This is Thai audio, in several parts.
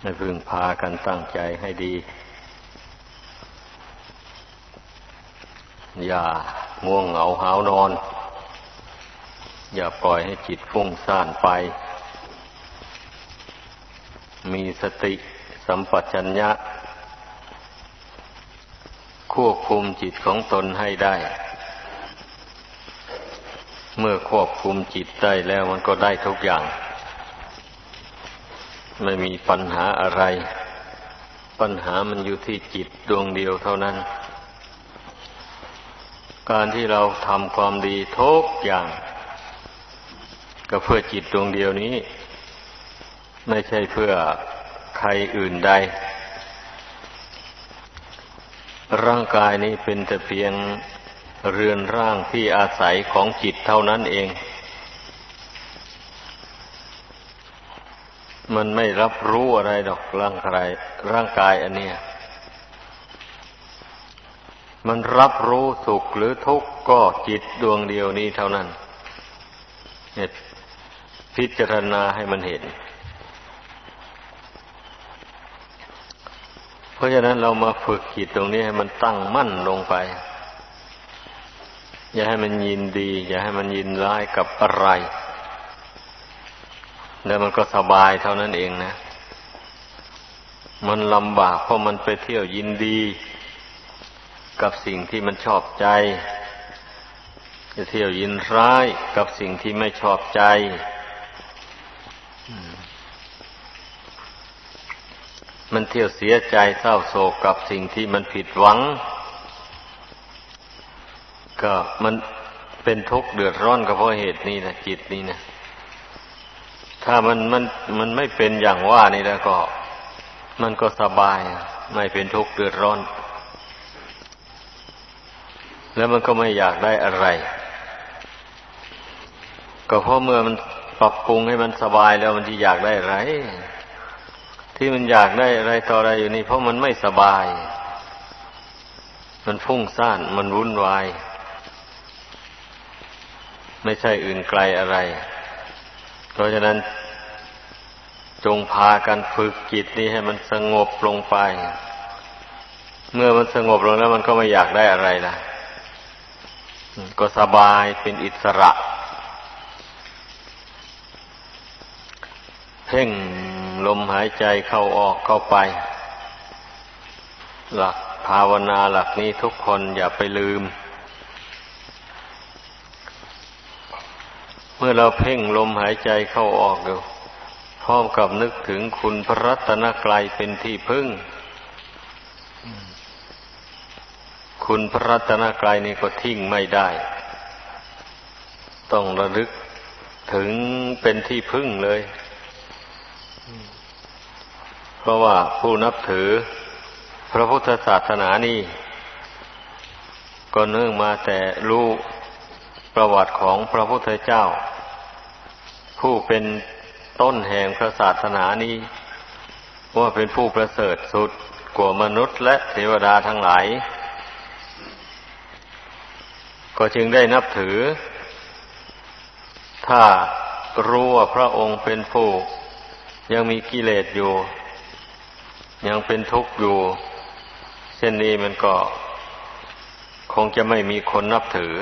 ให้พึงพากันตั้งใจให้ดี อย่าง่วงเหงาหาวนอน อย่าปล่อยให้จิตฟุ้งซ่านไป มีสติสัมปชัญญะ ควบคุมจิตของตนให้ได้ เมื่อควบคุมจิตได้แล้วมันก็ได้ทุกอย่าง ไม่มีปัญหาอะไร ปัญหามันอยู่ที่จิตดวงเดียวเท่านั้น การที่เราทำความดีทุกอย่าง ก็เพื่อจิตดวงเดียวนี้ ไม่ใช่เพื่อใครอื่นใด ร่างกายนี้เป็นแต่เพียงเรือนร่างที่อาศัยของจิตเท่านั้นเอง มันไม่รับรู้อะไรดอกร่างกายร่างกายอันเนี้ยมันรับรู้สุขหรือทุกข์ก็จิตดวงเดียวนี้เท่านั้นเหตุพิจารณาให้มันเห็น เพราะฉะนั้นเรามาฝึกจิตตรงนี้ให้มันตั้งมั่นลงไป อย่าให้มันยินดี อย่าให้มันยินร้ายกับอะไร แล้วมันก็สบายเท่านั้นเองนะ มันลำบากเพราะมันไปเที่ยวยินดี กับสิ่งที่มันชอบใจ จะเที่ยวยินร้ายกับสิ่งที่ไม่ชอบใจมันเที่ยวเสียใจเศร้าโศกกับสิ่งที่มันผิดหวัง ก็มันเป็นทุกข์เดือดร้อนก็เพราะเหตุนี้นะจิตนี้นะ ถ้ามันมันมันไม่เป็นอย่างว่านี่แล้วก็ มันก็สบาย ไม่เป็นทุกข์เดือดร้อน แล้วมันก็ไม่อยากได้อะไร ก็เพราะเมื่อมันปรับปรุงให้มันสบายแล้วมันที่อยากได้อะไร ที่มันอยากได้อะไรต่ออะไรอยู่นี่เพราะมันไม่สบาย มันฟุ้งซ่าน มันวุ่นวาย ไม่ใช่อื่นไกลอะไร เพราะฉะนั้น จงพากันฝึกจิตนี้ให้มันสงบลงไป เมื่อมันสงบลงแล้วมันก็ไม่อยากได้อะไรละก็สบายเป็นอิสระ เพ่งลมหายใจเข้าออกเข้าไป หลักภาวนาหลักนี้ทุกคนอย่าไปลืม เมื่อเราเพ่งลมหายใจเข้าออกดูพ ร้อมกับนึกถึงคุณพระรัตนกรัยเป็นที่พึ่ง คุณพระรัตนกรัยนี่ก็ทิ้งไม่ได้ ต้องระลึกถึงเป็นที่พึ่งเลย เพราะว่าผู้นับถือพระพุทธศาสนานี่ ก็เนื่องมาแต่รู้ประวัติของพระพุทธเจ้า ผู้เป็น ต้นแห่งพระศาสนานี้ ว่าเป็นผู้ประเสริฐสุดกว่ามนุษย์และเทวดาทั้งหลาย ก็จึงได้นับถือ ถ้ารู้ว่าพระองค์เป็นผู้ ยังมีกิเลสอยู่ ยังเป็นทุกข์อยู่ เช่นนี้มันก็ คงจะไม่มีคนนับถือ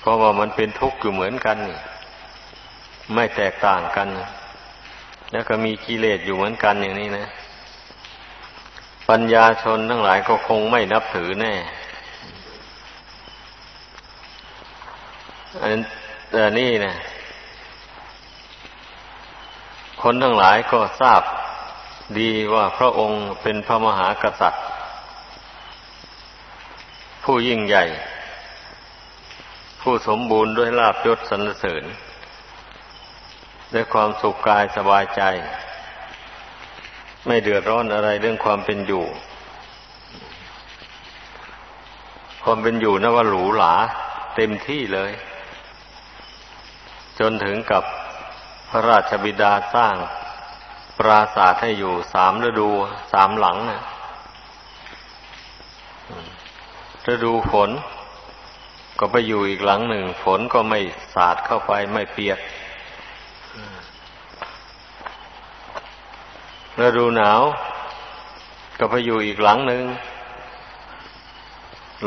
เพราะว่ามันเป็นทุกข์อยู่เหมือนกันนี่ ไม่แตกต่างกัน แล้วก็มีกิเลสอยู่เหมือนกันอย่างนี้นะ ปัญญาชนทั้งหลายก็คงไม่นับถือแน่อันแต่นี่นะคนทั้งหลายก็ทราบดีว่าพระองค์เป็นพระมหากษัตริย์ ผู้ยิ่งใหญ่ ผู้สมบูรณ์ด้วยลาบยศสรรเสริญ ด้วยความสุขกายสบายใจ ไม่เดือดร้อนอะไรเรื่องความเป็นอยู่ ความเป็นอยู่นะว่าหรูหราเต็มที่เลย จนถึงกับพระราชบิดาสร้างปราสาทให้อยู่สามฤดูสามหลังนะฤดูฝน ก็ไปอยู่อีกหลังหนึ่ง ฝนก็ไม่สาดเข้าไปไม่เปียก ฤดูหนาว ก็ไปอยู่อีกหลังหนึ่ง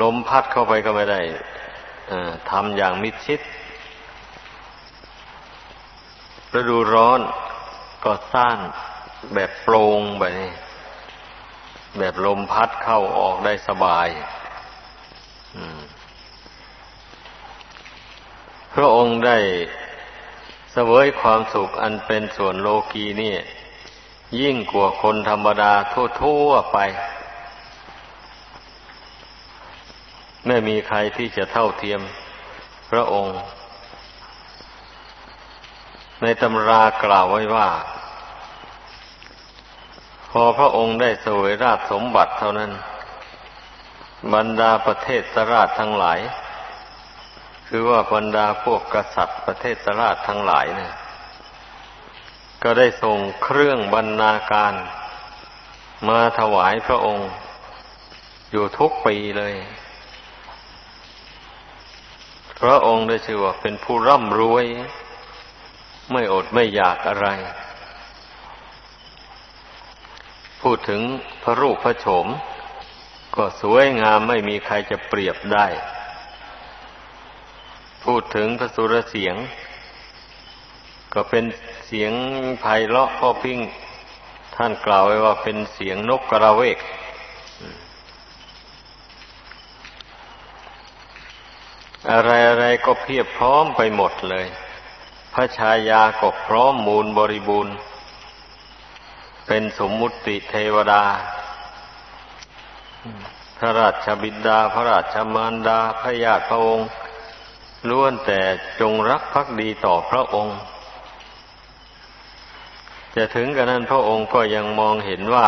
ลมพัดเข้าไปก็ไม่ได้ทำอย่างมิดชิดฤดูร้อนก็สร้างแบบโปร่งไปแบบลมพัดเข้าออกได้สบายพระองค์ได้เสวยความสุขอันเป็นส่วนโลกีนี่ ยิ่งกว่าคนธรรมดาทั่วๆไป ไม่มีใครที่จะเท่าเทียมพระองค์ ในตำรากล่าวไว้ว่า พอพระองค์ได้เสวยราชสมบัติเท่านั้น บรรดาประเทศสราชทั้งหลาย คือว่าบรรดาพวกกษัตริย์ประเทศสราชทั้งหลายเนะี่ย ก็ได้ส่งเครื่องบรรณาการ มาถวายพระองค์ อยู่ทุกปีเลย พระองค์ได้ชื่อว่าเป็นผู้ร่ำรวย ไม่อดไม่อยากอะไร พูดถึงพระรูปพระโฉม ก็สวยงามไม่มีใครจะเปรียบได้ พูดถึงพระสุรเสียง ก็เป็นเสียงไพเราะพ่อพิงท่านกล่าวไว้ว่าเป็นเสียงนกกระเวก อะไรอะไรก็เพียบพร้อมไปหมดเลย พระชายาก็พร้อมมูลบริบูรณ์ เป็นสมมุติเทวดา พระราชบิดา พระราชมารดา พระญาติพระองค์ล้วนแต่จงรักภักดีต่อพระองค์ จะถึงกระนั้นพระองค์ก็ยังมองเห็นว่า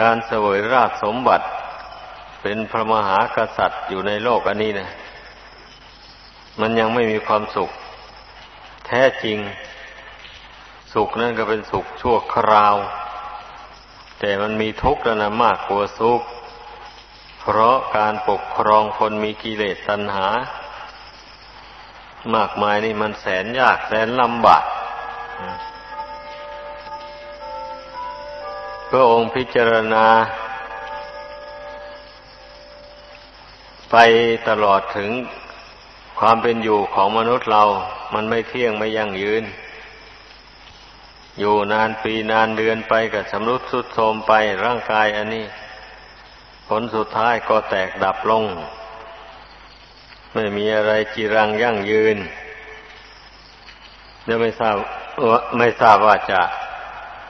การเสวยราชสมบัติ เป็นพระมหากษัตริย์อยู่ในโลกอันนี้นะมันยังไม่มีความสุข แท้จริง สุขนั่นก็เป็นสุขชั่วคราว แต่มันมีทุกข์นะมากกว่าสุข เพราะการปกครองคนมีกิเลสตัณหา มากมายนี่มันแสนยากแสนลำบาก พระองค์พิจารณา ไปตลอดถึงความเป็นอยู่ของมนุษย์เรา มันไม่เที่ยงไม่ยั่งยืน อยู่นานปีนานเดือนไปกับสำรุดสุดโทมไปร่างกายอันนี้ ผลสุดท้ายก็แตกดับลง ไม่มีอะไรจีรังยั่งยืนจะไม่ทราบไม่ทราบว่าจะ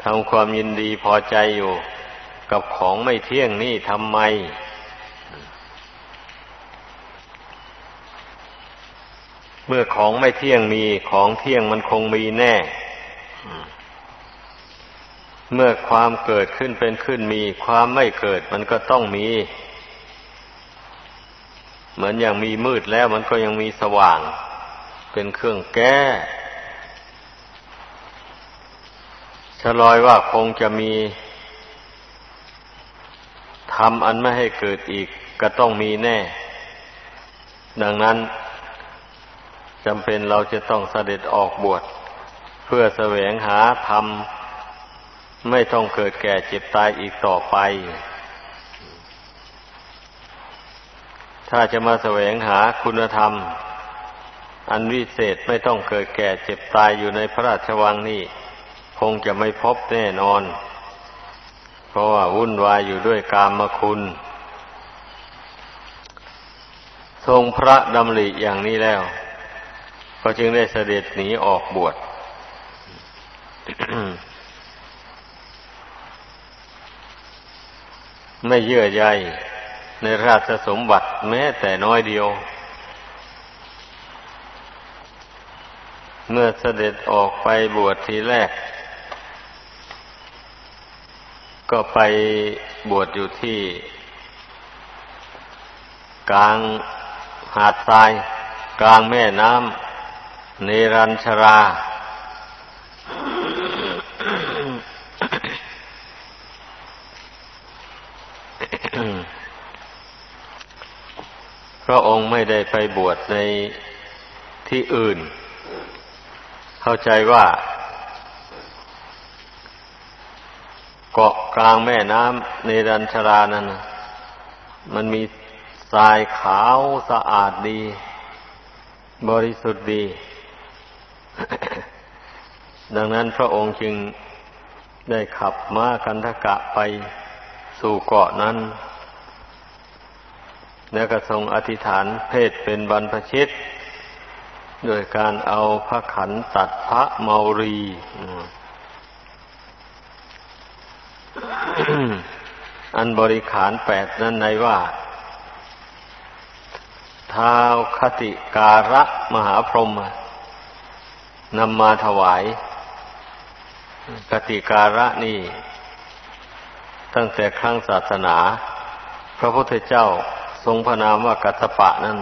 ทำความยินดีพอใจอยู่กับของไม่เที่ยงนี่ทำไม เมื่อของไม่เที่ยงมีของเที่ยงมันคงมีแน่ เมื่อความเกิดขึ้นเป็นขึ้นมี ความไม่เกิดมันก็ต้องมี เหมือนอย่างมีมืดแล้วมันก็ยังมีสว่าง เป็นเครื่องแก้ ชลอยว่าคงจะมีทำอันไม่ให้เกิดอีกก็ต้องมีแน่ ดังนั้นจำเป็นเราจะต้องเสด็จออกบวช เพื่อแสวงหาธรรม ไม่ต้องเกิดแก่เจ็บตายอีกต่อไป ถ้าจะมาแสวงหาคุณธรรม อันวิเศษไม่ต้องเกิดแก่เจ็บตายอยู่ในพระราชวังนี่ งจะไม่พบแน่นอน เพราะว่าวุ่นวายอยู่ด้วยกามคุณ ทรงพระดำริอย่างนี้แล้ว ก็จึงได้เสด็จหนีออกบวชไม่เยื่อใยในราชสมบัติแม้แต่น้อยเดียว เมื่อเสด็จออกไปบวชทีแรก ก็ไปบวชอยู่ที่ กลางหาดทราย กลางแม่น้ำเนรัญชรา พระองค์ไม่ได้ไปบวชในที่อื่น เข้าใจว่า เกาะกลางแม่น้ำในดันชรานั้นมันมีทรายขาวสะอาดดี บริสุทธิ์ดี ดังนั้นพระองค์จึงได้ขับม้ากันทกะไปสู่เกาะนั้น แล้วก็ทรงอธิษฐานเพศเป็นบรรพชิต โดยการเอาพระขันตัดพระเมารี อันบริขารแปดนั้นในว่าท้าวคติการะมหาพรหมนำมาถวายกติการะนี่ ตั้งแต่ครั้งศาสนา พระพุทธเจ้าทรงพระนามว่ากัสปะนั้น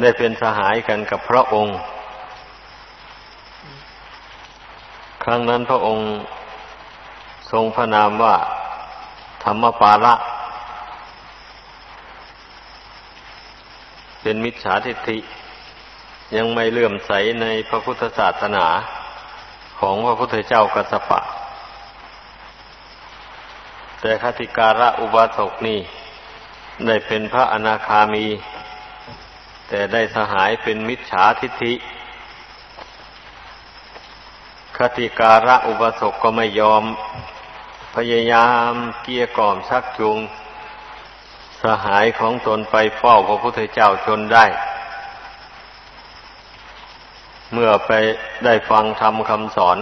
ได้เป็นสหายกันกับพระองค์ ครั้งนั้นพระองค์ ทรงพระนามว่า ธรรมปาละ เป็นมิจฉาทิฏฐิ ยังไม่เลื่อมใสในพระพุทธศาสนาของพระพุทธเจ้ากัสปะ แต่คติการะอุบาสกนี่ได้เป็นพระอนาคามี แต่ได้สหายเป็นมิจฉาทิฏฐิคติการะอุบาสกก็ไม่ยอม พยายามเกียกล่อมชักจูงสหายของตนไปเฝ้าพระพุทธเจ้าจนได้ เมื่อไปได้ฟังธรรมคำสอน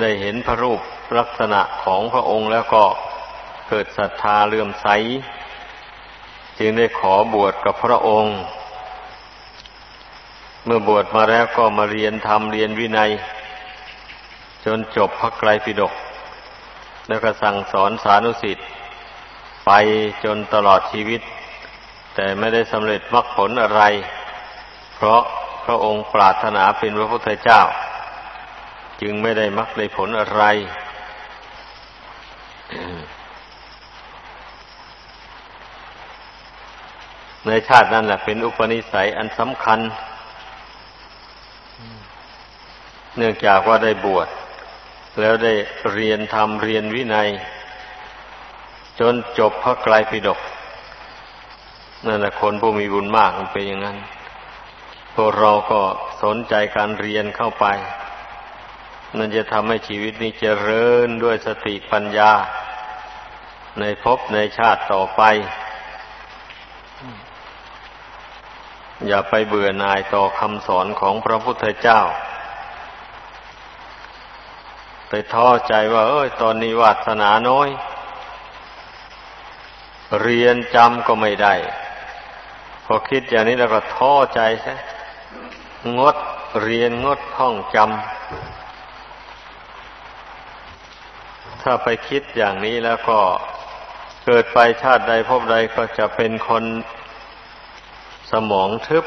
ได้เห็นพระรูปลักษณะของพระองค์แล้วก็เกิดศรัทธาเลื่อมใส จึงได้ขอบวชกับพระองค์ เมื่อบวชมาแล้วก็มาเรียนธรรมเรียนวินัย จนจบพระไกรปิฎก แล้วก็สั่งสอนสานุสิทธิ์ไปจนตลอดชีวิต แต่ไม่ได้สำเร็จมรรคผลอะไร เพราะพระองค์ปรารถนาเป็นพระพุทธเจ้า จึงไม่ได้มรรคได้ผลอะไรในชาตินั้นแหละเป็นอุปนิสัยอันสำคัญ เนื่องจากว่าได้บวช แล้วได้เรียนธรรมเรียนวินัย จนจบพระไกรปิฎกนั่นแหละคนผู้มีบุญมากมันเป็นอย่างนั้น พวกเราก็สนใจการเรียนเข้าไป นั่นจะทำให้ชีวิตนี้เจริญด้วยสติปัญญา ในภพในชาติต่อไป อย่าไปเบื่อหน่ายต่อคำสอนของพระพุทธเจ้า ไปท้อใจว่า เอ้ย ตอนนี้วาสนาน้อย เรียนจำก็ไม่ได้ พอคิดอย่างนี้แล้วก็ท้อใจใช่งดเรียนงดท่องจำถ้าไปคิดอย่างนี้แล้วก็เกิดไปชาติใดพบใดก็จะเป็นคนสมองทึบ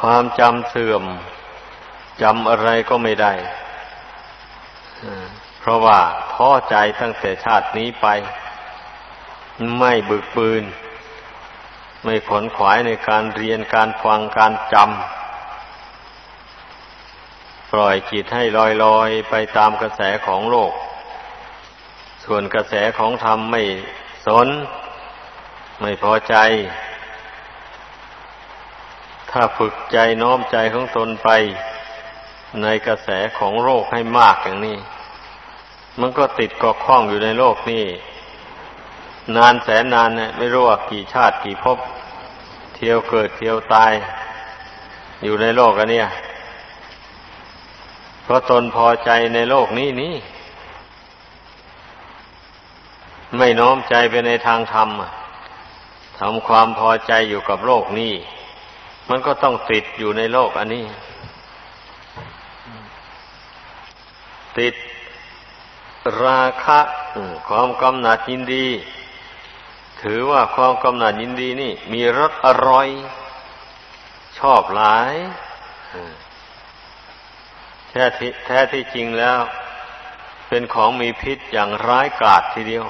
ความจำเสื่อมจำอะไรก็ไม่ได้ เพราะว่าท้อใจตั้งแต่ชาตินี้ไป ไม่บึกบืน ไม่ขนขวายในการเรียนการฟังการจำ ปล่อยจิตให้ลอยลอยไปตามกระแสของโลก ส่วนกระแสของธรรมไม่สน ไม่พอใจ ถ้าฝึกใจน้อมใจของตนไป ในกระแสของโลกให้มากอย่างนี้ มันก็ติดเกาะข้องอยู่ในโลกนี่ นานแสนนานเนี่ยไม่รู้ว่ากี่ชาติกี่ภพเที่ยวเกิดเที่ยวตาย อยู่ในโลกอันเนี้ยเพราะตนพอใจในโลกนี้นี่ ไม่น้อมใจไปในทางธรรมทำความพอใจอยู่กับโลกนี้ มันก็ต้องติดอยู่ในโลกอันนี้ ติดราคะความกำหนัดยินดี ถือว่าความกำหนัดยินดีนี่ มีรสอร่อย ชอบหลายแท้ที่แท้ที่จริงแล้ว เป็นของมีพิษอย่างร้ายกาจทีเดียว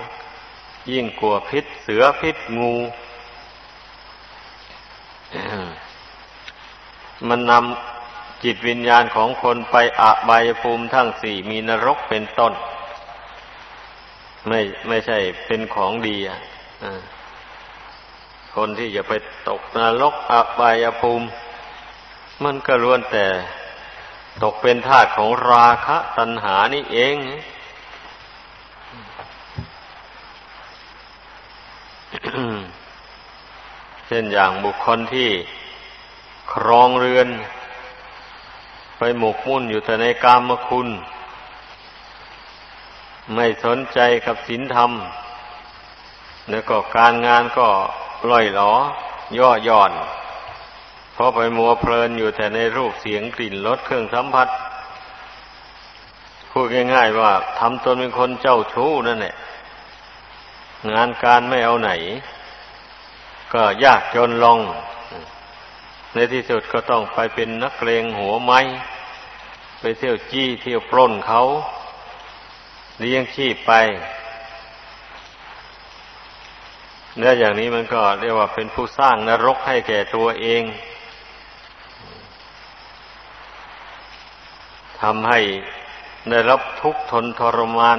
ยิ่งกลัวพิษเสือพิษงูมันนำ จิตวิญญาณของคนไปอาบายภูมิทั้งสี่มีนรกเป็นต้น ไม่ไม่ใช่เป็นของดีอะคนที่จะไปตกนรกอาบายภูมิ มันก็ล้วนแต่ตกเป็นทาสของราคะตัณหานี่เอง เช่นอย่างบุคคลที่ครองเรือน ไปหมกมุ่นอยู่แต่ในกามคุณ ไม่สนใจกับศีลธรรม แล้วก็การงานก็ล่อยหลอย่อหย่อน เพราะไปมัวเพลินอยู่แต่ในรูปเสียงกลิ่นรสเครื่องสัมผัส พูดง่ายๆว่าทำตนเป็นคนเจ้าชู้นั่นแหละงานการไม่เอาไหน ก็ยากจนลง ในที่สุดก็ต้องไปเป็นนักเลงหัวไม้ ไปเที่ยวจี้เที่ยวปล้นเขาเลี้ยงชีพไปเนื้ออย่างนี้มันก็เรียกว่าเป็นผู้สร้างนรกให้แก่ตัวเองทำให้ได้รับทุกข์ทนทรมาน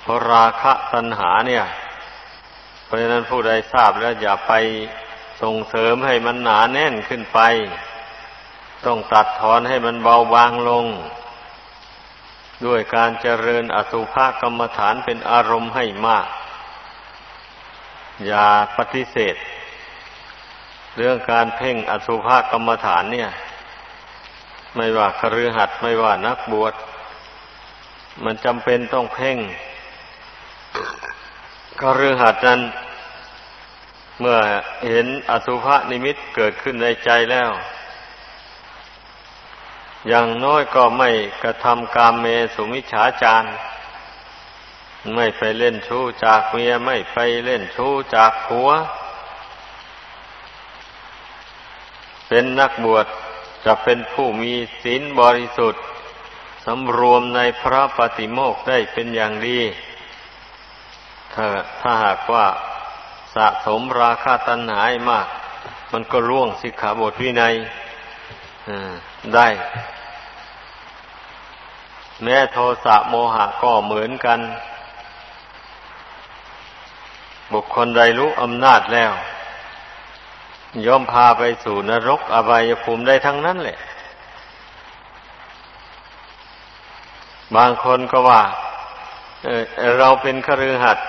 เพราะราคะตัณหาเนี่ย เพราะฉะนั้นผู้ใดทราบแล้วอย่าไป ส่งเสริมให้มันหนาแน่นขึ้นไป ต้องตัดทอนให้มันเบาบางลง ด้วยการเจริญอสุภกรรมฐานเป็นอารมณ์ให้มาก อย่าปฏิเสธ เรื่องการเพ่งอสุภกรรมฐานเนี่ย ไม่ว่าครือหัดไม่ว่านักบวชมันจำเป็นต้องเพ่งก็เรื่อหัดนั้น เมื่อเห็นอสุภนิมิตเกิดขึ้นในใจแล้ว อย่างน้อยก็ไม่กระทำกามเมสุมิฉาจารไม่ไปเล่นชู้จากเมียไม่ไปเล่นชู้จากผัว เป็นนักบวชจะเป็นผู้มีศีลบริสุทธิ์สำรวมในพระปฏิโมกได้เป็นอย่างดี ถ้าถ้าหากว่า สะสมราคาตัณหามาก มันก็ล่วงสิกขาบทวินัยได้ แม้โทสะโมหะก็เหมือนกัน บุคคลใดรู้อำนาจแล้ว ย่อมพาไปสู่นรกอบายภูมิได้ทั้งนั้นแหละ บางคนก็ว่าเเราเป็นคฤหัสถ์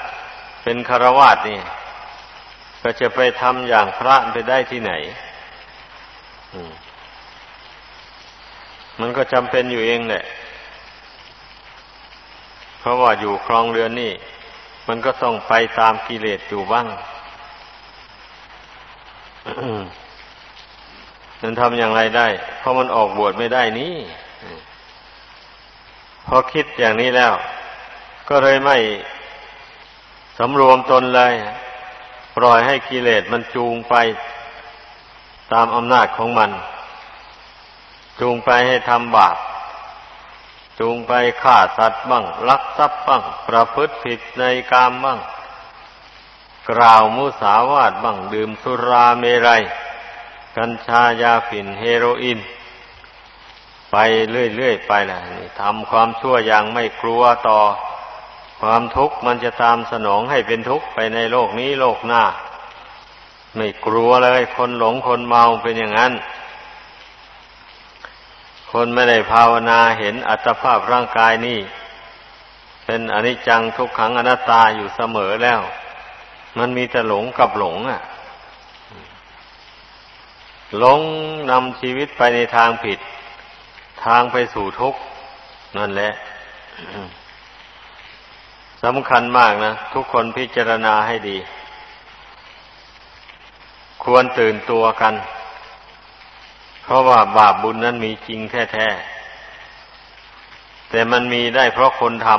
เป็นคารวาสนี่ ก็จะไปทำอย่างพระไปได้ที่ไหน มันก็จำเป็นอยู่เองแหละ เพราะว่าอยู่ครองเรือนนี่ มันก็ต้องไปตามกิเลสอยู่บ้างมันทำอย่างไรได้ เพราะมันออกบวชไม่ได้นี่พอคิดอย่างนี้แล้ว ก็เลยไม่สำรวมตนเลย ปล่อยให้กิเลสมันจูงไปตามอำนาจของมัน จูงไปให้ทำบาปจูงไปฆ่าสัตว์บ้างลักทรัพย์บ้างประพฤติผิดในกามบ้างกล่าวมุสาวาทบ้างดื่มสุราเมรัย กัญชายาฝิ่นเฮโรอีนไปเรื่อยๆไปนะทำความชั่วอย่างไม่กลัวต่อ ความทุกข์มันจะตามสนองให้เป็นทุกข์ไปในโลกนี้โลกหน้า ไม่กลัวเลยคนหลงคนเมาเป็นอย่างนั้น คนไม่ได้ภาวนาเห็นอัตภาพร่างกายนี่ เป็นอนิจจังทุกขังอนัตตาอยู่เสมอแล้ว มันมีแต่หลงกับหลงอะหลงนำชีวิตไปในทางผิด ทางไปสู่ทุกข์นั่นแหละ สำคัญมากนะ ทุกคนพิจารณาให้ดี ควรตื่นตัวกัน เพราะว่าบาปบุญนั้นมีจริงแท้ๆ แต่มันมีได้เพราะคนท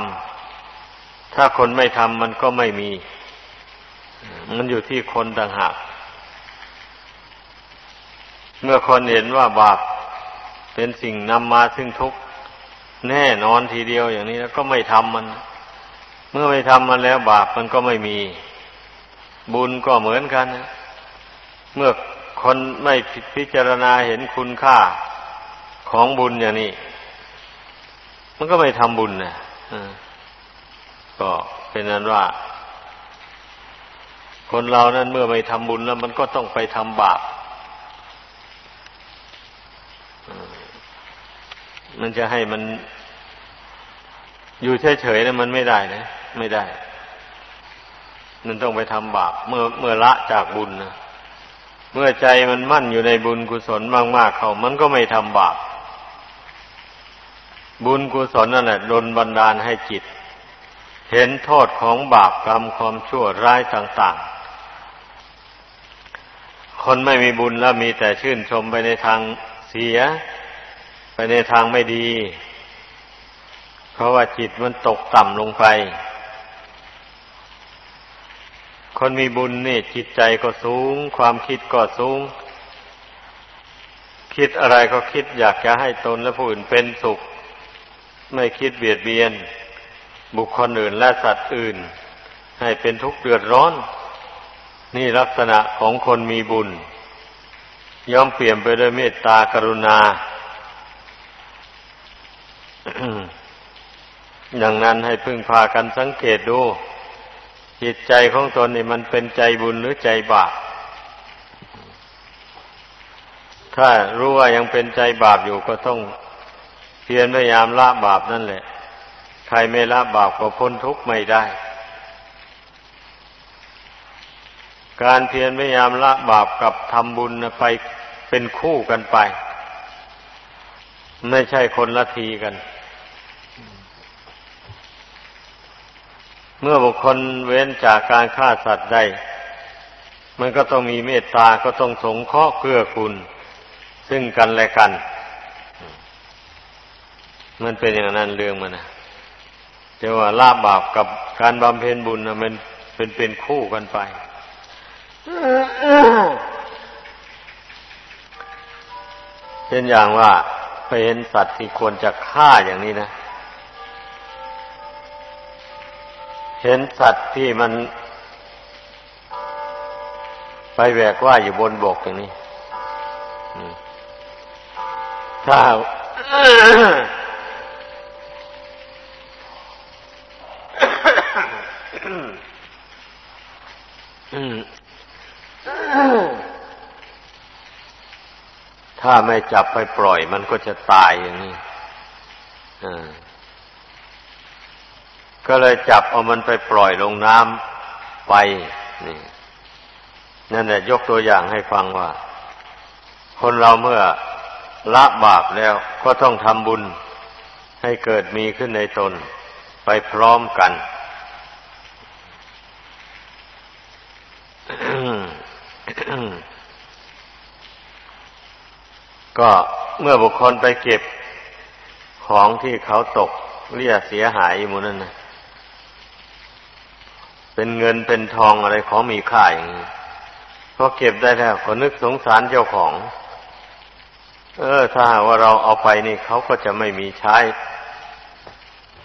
ำถ้าคนไม่ทำมันก็ไม่มี มันอยู่ที่คนต่างหาก เมื่อคนเห็นว่าบาปเป็นสิ่งนำมาซึ่งทุกข์แน่นอนทีเดียวอย่างนี้แล้วก็ไม่ทำมัน เมื่อไม่ทำมันแล้วบาปมันก็ไม่มี บุญก็เหมือนกัน เมื่อคนไม่พิจารณาเห็นคุณค่าของบุญอย่างนี้ มันก็ไม่ทำบุญนะก็เป็นนั้นว่า คนเรานั้นเมื่อไม่ทำบุญแล้วมันก็ต้องไปทำบาปมันจะให้มันอยู่เฉยๆนะมันไม่ได้นะ ไม่ได้มันต้องไปทำบาปเมื่อเมื่อละจากบุญนะเมื่อใจมันมั่นอยู่ในบุญกุศลมากๆเขามันก็ไม่ทำบาปบุญกุศลนั่นแหละดลบันดาลให้จิต เห็นโทษของบาปกรรมความชั่วร้ายต่าง ๆ คนไม่มีบุญแล้วมีแต่ชื่นชมไปในทางเสีย ไปในทางไม่ดี เพราะว่าจิตมันตกต่ำลงไป คนมีบุญนี่จิตใจก็สูง ความคิดก็สูง คิดอะไรก็คิดอยากจะให้ตนและผู้อื่นเป็นสุข ไม่คิดเบียดเบียน บุคคลอื่นและสัตว์อื่น ให้เป็นทุกข์เดือดร้อน นี่ลักษณะของคนมีบุญ ย่อมเปลี่ยนไปด้วยเมตตากรุณาอย่างนั้นให้พึ่งพากันสังเกตดู จิตใจของตนนี่มันเป็นใจบุญหรือใจบาป ถ้ารู้ว่ายังเป็นใจบาปอยู่ก็ต้องเพียรพยายามละบาปนั่นแหละ ใครไม่ละบาปก็พ้นทุกข์ไม่ได้ การเพียรพยายามละบาปกับทำบุญไปเป็นคู่กันไป ไม่ใช่คนละทีกัน เมื่อบุคคลเว้นจากการฆ่าสัตว์ได้ มันก็ต้องมีเมตตาก็ต้องสงเคราะห์เกื้อกูลซึ่งกันและกัน มันเป็นอย่างนั้นเรื่องมันนะจะว่าลาบบาปกับการบำเพ็ญบุญนะมันเป็นเป็นคู่กันไป เช่นอย่างว่าไปเห็นสัตว์ที่ควรจะฆ่าอย่างนี้นะ เห็นสัตว์ที่มัน ไปแบกว่าอยู่บนบกอย่างนี้ถ้าถ้าไม่จับไปปล่อยมันก็จะตายอย่างนี้ ก็เลยจับเอามันไปปล่อยลงน้ำไปนี่นั่นแหละยกตัวอย่างให้ฟังว่า คนเราเมื่อละบาปแล้วก็ต้องทำบุญให้เกิดมีขึ้นในตนไปพร้อมกัน ก็เมื่อบุคคลไปเก็บของที่เขาตกเรียเสียหายหมดนั่นนะ เป็นเงินเป็นทองอะไรของมีค่าอย่างนี้พอเก็บได้แล้วก็นึกสงสารเจ้าของ เออ ถ้าว่าเราเอาไปนี่เขาก็จะไม่มีใช้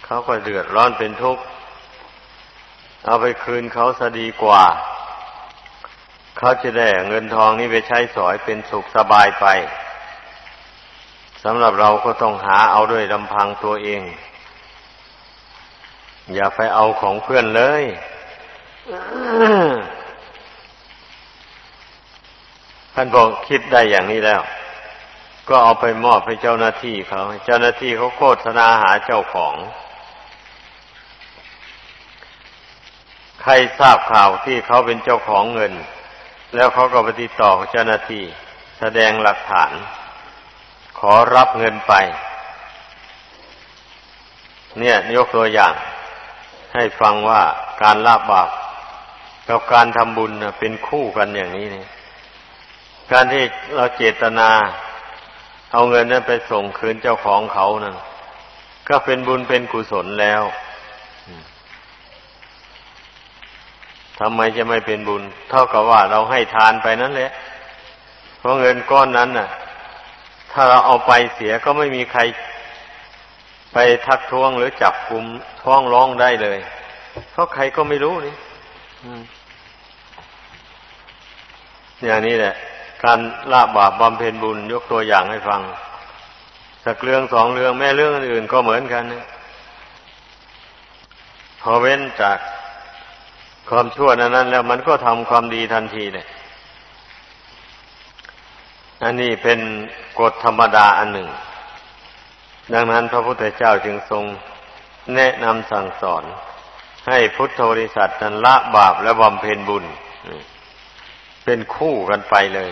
เขาก็เดือดร้อนเป็นทุกข์ เอาไปคืนเขาซะดีกว่า เขาจะได้เงินทองนี้ไปใช้สอยเป็นสุขสบายไปสำหรับเราก็ต้องหาเอาด้วยลำพังตัวเอง อย่าไปเอาของเพื่อนเลย ท่านบอกคิดได้อย่างนี้แล้ว ก็เอาไปมอบให้เจ้าหน้าที่เขา เจ้าหน้าที่เขาโฆษณาหาเจ้าของ ใครทราบข่าวที่เขาเป็นเจ้าของเงิน แล้วเขาก็ไปติดต่อเจ้าหน้าที่แสดงหลักฐาน ขอรับเงินไป เนี่ยยกตัวอย่าง ให้ฟังว่าการลาบบาป กับการทำบุญเป็นคู่กันอย่างนี้นี่การที่เราเจตนา เอาเงินนั้นไปส่งคืนเจ้าของเขานั่นก็เป็นบุญเป็นกุศลแล้วทำไมจะไม่เป็นบุญ เท่ากับว่าเราให้ทานไปนั่นแหละ เพราะเงินก้อนนั้นน่ะ ถ้าเราเอาไปเสียก็ไม่มีใคร ไปทักท้วงหรือจับกลุ่มท้องร้องได้เลย เพราะใครก็ไม่รู้นี่ อย่างนี้แหละ การละบาปบำเพ็ญบุญยกตัวอย่างให้ฟัง สักเรื่องสองเรื่องแม่เรื่องอื่นก็เหมือนกันนะพอเว้นจากความชั่วนั้นแล้วมันก็ทำความดีทันทีเลยอันนี้เป็นกฎธรรมดาอันหนึ่ง ดังนั้นพระพุทธเจ้าจึงทรงแนะนำสั่งสอน ให้พุทธบริษัทนั้นละบาปและบำเพ็ญบุญ เป็นคู่กันไปเลย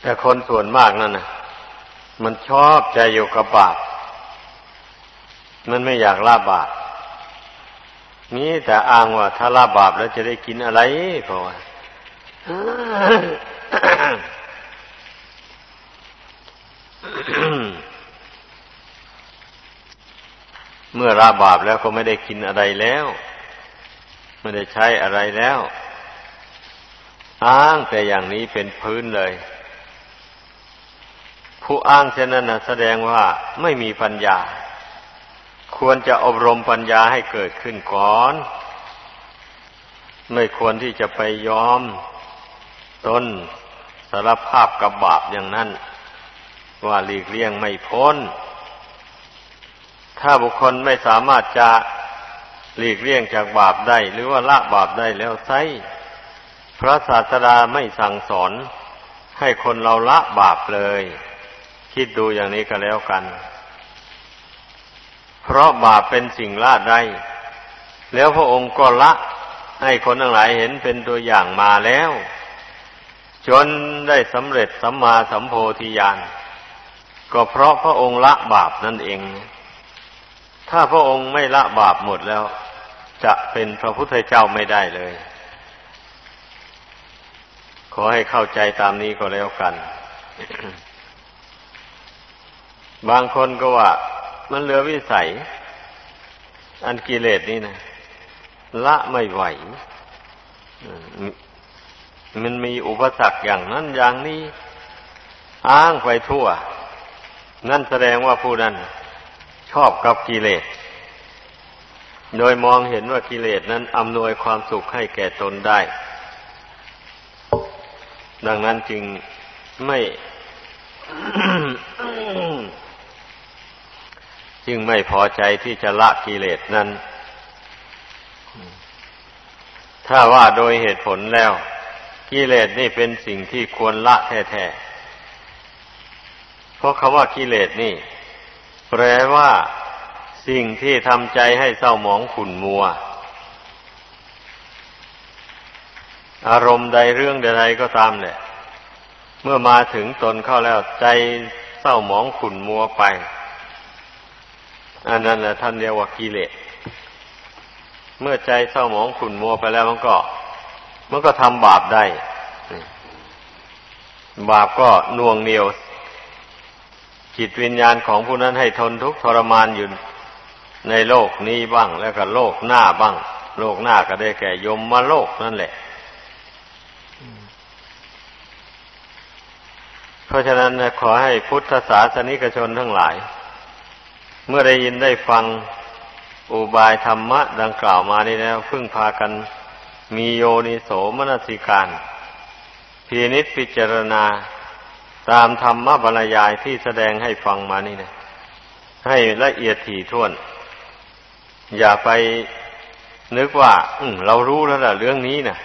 แต่คนส่วนมากนั่นนะมันชอบใจอยู่กับบาป มันไม่อยากละบาปนี่แต่อ้างว่าถ้าละบาปแล้วจะได้กินอะไรเพราะว่า เมื่อละบาปแล้วก็ไม่ได้กินอะไรแล้ว ไม่ได้ใช้อะไรแล้ว อ้างแต่อย่างนี้เป็นพื้นเลย ผู้อ้างเช่นนั้นนะแสดงว่าไม่มีปัญญา ควรจะอบรมปัญญาให้เกิดขึ้นก่อน ไม่ควรที่จะไปยอม ตนสารภาพกับบาปอย่างนั้น ว่าหลีกเลี่ยงไม่พ้น ถ้าบุคคลไม่สามารถจะหลีกเลี่ยงจากบาปได้ หรือว่าละบาปได้แล้วไซพระศาสดาไม่สั่งสอน ให้คนเราละบาปเลย คิดดูอย่างนี้ก็แล้วกัน เพราะบาปเป็นสิ่งละได้ แล้วพระองค์ก็ละ ให้คนทั้งหลายเห็นเป็นตัวอย่างมาแล้ว จนได้สำเร็จสัมมาสัมโพธิญาณ ก็เพราะพระองค์ละบาปนั่นเอง ถ้าพระองค์ไม่ละบาปหมดแล้ว จะเป็นพระพุทธเจ้าไม่ได้เลย ขอให้เข้าใจตามนี้ก็แล้วกัน บางคนก็ว่า มันเหลือวิสัย อันกิเลสนี่นะละไม่ไหว มันมีอุปสรรคอย่างนั้นอย่างนี้ อ้างไปทั่ว นั่นแสดงว่าผู้นั้นชอบกับกิเลส โดยมองเห็นว่ากิเลสนั้นอำนวยความสุขให้แก่ตนได้ ดังนั้นจึงไม่จึงไม่พอใจที่จะละกิเลสนั้น ถ้าว่าโดยเหตุผลแล้ว กิเลสนี่เป็นสิ่งที่ควรละแท้ๆ เพราะคำว่ากิเลสนี่ แปลว่าสิ่งที่ทำใจให้เศร้าหมองขุ่นมัว อารมณ์ใดเรื่องใดก็ตามเนี่ย เมื่อมาถึงตนเข้าแล้วใจเศร้าหมองขุ่นมัวไป อันนั้นแหละท่านเรียกว่ากิเลส เมื่อใจเศร้าหมองขุ่นมัวไปแล้วมันก็ มันก็ทำบาปได้ บาปก็น่วงเหนียว จิตวิญญาณของผู้นั้นให้ทนทุกข์ทรมานอยู่ในโลกนี้บ้าง แล้วก็โลกหน้าบ้าง โลกหน้าก็ได้แก่ยมมาโลกนั่นแหละ เพราะฉะนั้นขอให้พุทธศาสนิกชนทั้งหลาย เมื่อได้ยินได้ฟังอุบายธรรมะดังกล่าวมานี้แล้วพึ่งพากันมีโยนิโสมนสิการพีนิจพิจารณา ตามธรรมะบรรยายที่แสดงให้ฟังมานี่นะให้ละเอียดถี่ถ้วน อย่าไปนึกว่า อืเรารู้แล้วล่ะ เรื่องนี้นะ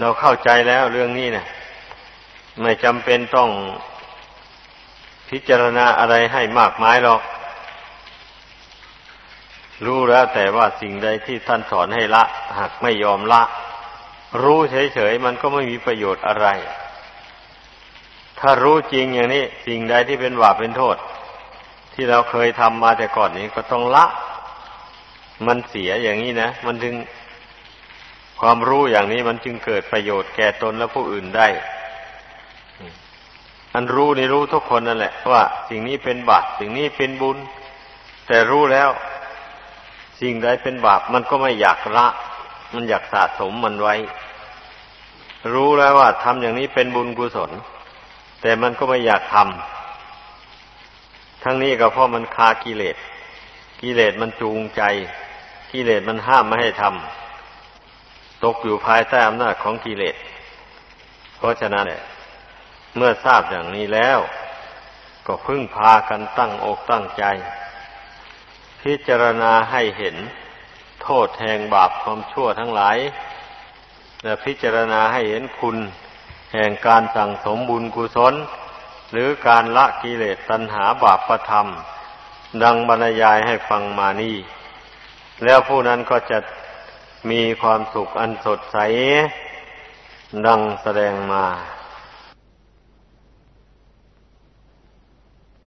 เราเข้าใจแล้วเรื่องนี้นะไม่จำเป็นต้องพิจารณาอะไรให้มากมายหรอก รู้แล้วแต่ว่าสิ่งใดที่ท่านสอนให้ละ หากไม่ยอมละ รู้เฉยๆมันก็ไม่มีประโยชน์อะไร ถ้ารู้จริงอย่างนี้สิ่งใดที่เป็นบาปเป็นโทษ ที่เราเคยทำมาแต่ก่อนนี้ก็ต้องละ มันเสียอย่างนี้นะ มันจึงความรู้อย่างนี้มันจึงเกิดประโยชน์แก่ตนและผู้อื่นได้ อันรู้นี่รู้ทุกคนนั่นแหละ ว่าสิ่งนี้เป็นบาปสิ่งนี้เป็นบุญ แต่รู้แล้ว สิ่งใดเป็นบาปมันก็ไม่อยากละ มันอยากสะสมมันไว้ รู้แล้วว่าทำอย่างนี้เป็นบุญกุศล แต่มันก็ไม่อยากทำทั้งนี้ก็เพราะมันคากิเลส กิเลสมันจูงใจ กิเลสมันห้ามไม่ให้ทำตกอยู่ภายใต้อำนาจของกิเลส เพราะฉะนั้นเมื่อทราบอย่างนี้แล้ว ก็พึ่งพากันตั้งอกตั้งใจ พิจารณาให้เห็นโทษแห่งบาปความชั่วทั้งหลาย และพิจารณาให้เห็นคุณ แห่งการสั่งสมบุญกุศล หรือการละกิเลสตัณหาบาปประธรรม ดังบรรยายให้ฟังมานี่ แล้วผู้นั้นก็จะมีความสุขอันสดใส ดังแสดงมา